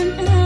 and I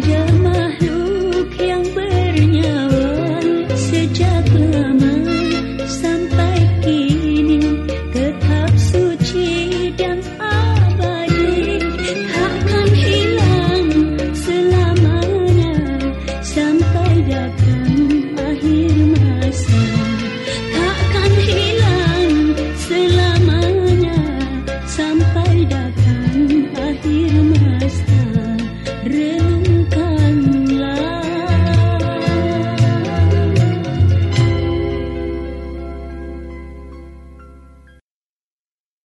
人。